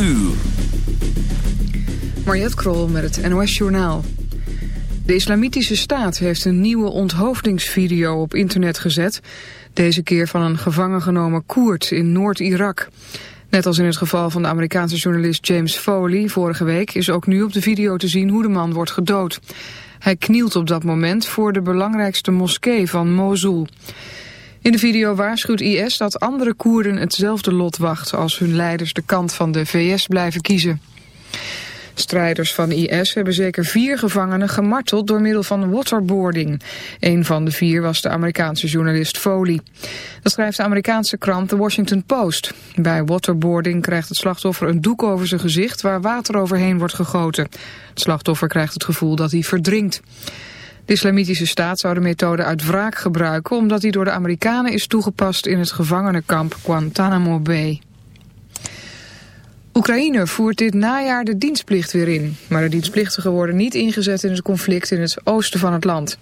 uur. Mariette Krol met het NOS Journaal. De Islamitische Staat heeft een nieuwe onthoofdingsvideo op internet gezet. Deze keer van een gevangen genomen Koerd in Noord-Irak. Net als in het geval van de Amerikaanse journalist James Foley vorige week... is ook nu op de video te zien hoe de man wordt gedood. Hij knielt op dat moment voor de belangrijkste moskee van Mosul. In de video waarschuwt IS dat andere Koerden hetzelfde lot wacht... als hun leiders de kant van de VS blijven kiezen. Strijders van IS hebben zeker vier gevangenen gemarteld door middel van waterboarding. Een van de vier was de Amerikaanse journalist Foley. Dat schrijft de Amerikaanse krant The Washington Post. Bij waterboarding krijgt het slachtoffer een doek over zijn gezicht waar water overheen wordt gegoten. Het slachtoffer krijgt het gevoel dat hij verdrinkt. De islamitische staat zou de methode uit wraak gebruiken omdat die door de Amerikanen is toegepast in het gevangenenkamp Guantanamo Bay. Oekraïne voert dit najaar de dienstplicht weer in. Maar de dienstplichtigen worden niet ingezet in het conflict in het oosten van het land.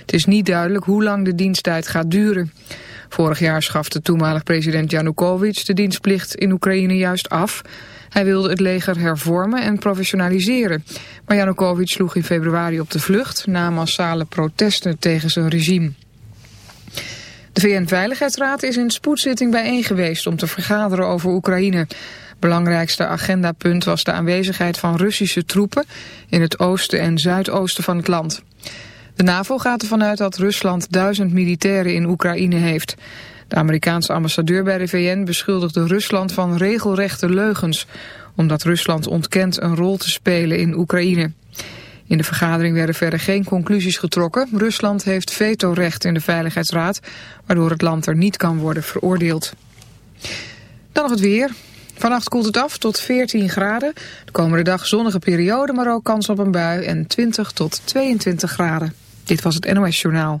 Het is niet duidelijk hoe lang de diensttijd gaat duren. Vorig jaar schafte toenmalig president Janukovic de dienstplicht in Oekraïne juist af. Hij wilde het leger hervormen en professionaliseren. Maar Janukovic sloeg in februari op de vlucht na massale protesten tegen zijn regime. De VN-veiligheidsraad is in spoedzitting bijeen geweest om te vergaderen over Oekraïne. Belangrijkste agendapunt was de aanwezigheid van Russische troepen in het oosten en zuidoosten van het land. De NAVO gaat ervan uit dat Rusland duizend militairen in Oekraïne heeft. De Amerikaanse ambassadeur bij de VN beschuldigde Rusland van regelrechte leugens, omdat Rusland ontkent een rol te spelen in Oekraïne. In de vergadering werden verder geen conclusies getrokken. Rusland heeft vetorecht in de Veiligheidsraad, waardoor het land er niet kan worden veroordeeld. Dan nog het weer. Vannacht koelt het af tot 14 graden. De komende dag zonnige periode, maar ook kans op een bui en 20 tot 22 graden. Dit was het NOS Journaal.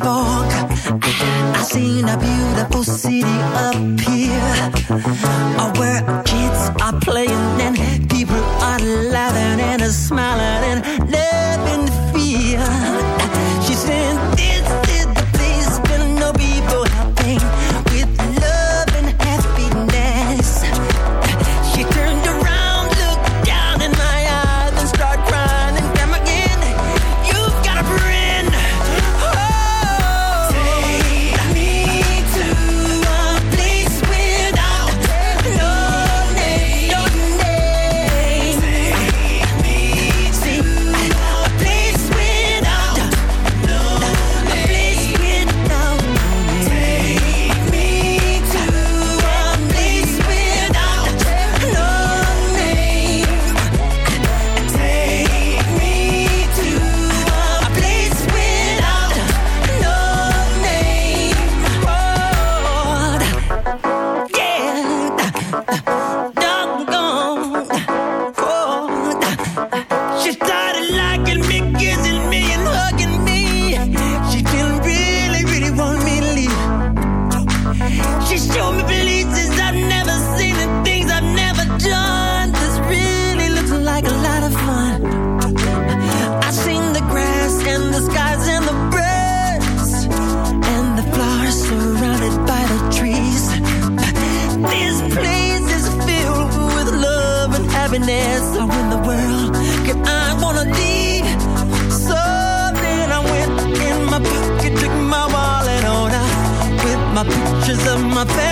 walk. I seen a beautiful city up here, where kids are playing and people are laughing and smiling and. my thing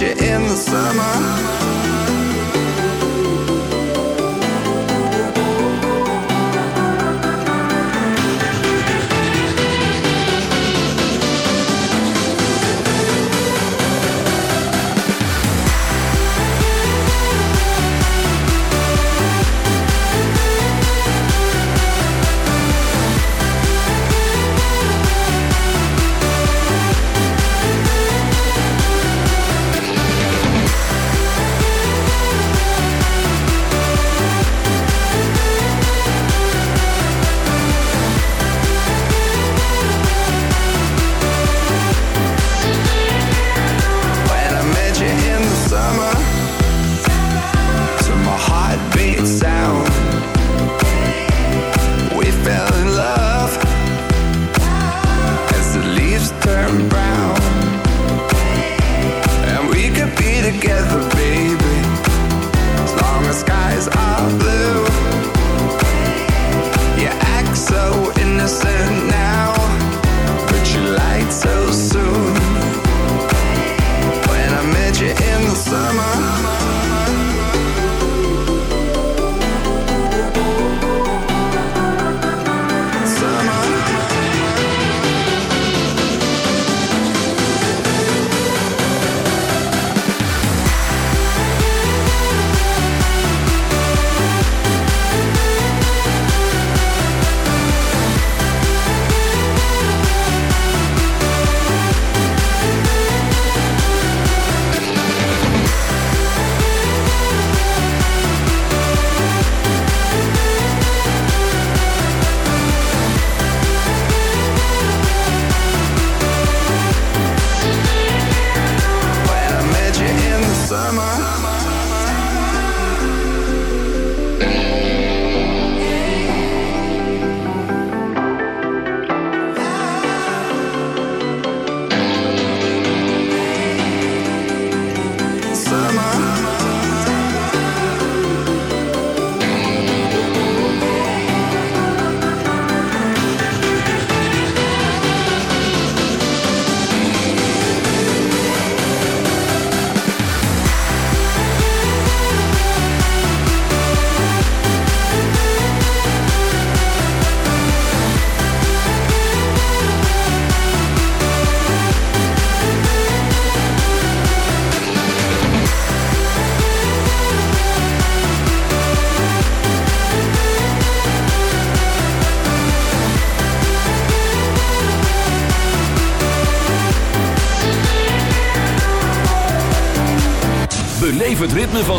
you in the summer.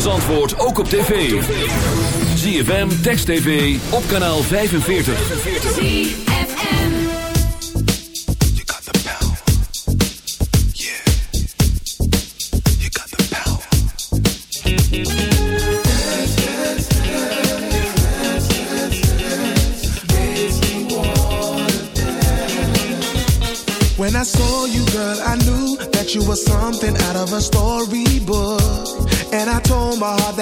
van antwoord ook op tv. ZFM, Text TV, op kanaal 45. When I saw you, girl, I knew that you were something out of a story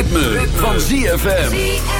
ritme, van ZFM.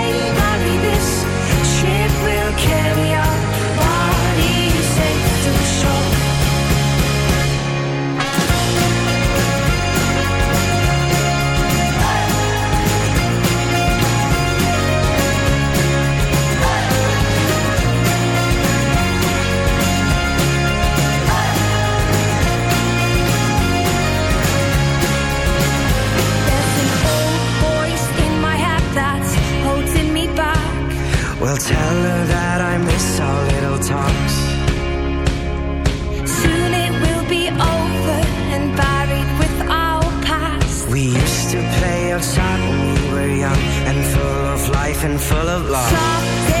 talks. Soon it will be over and buried with our past. We used to play outside when we were young and full of life and full of love. Someday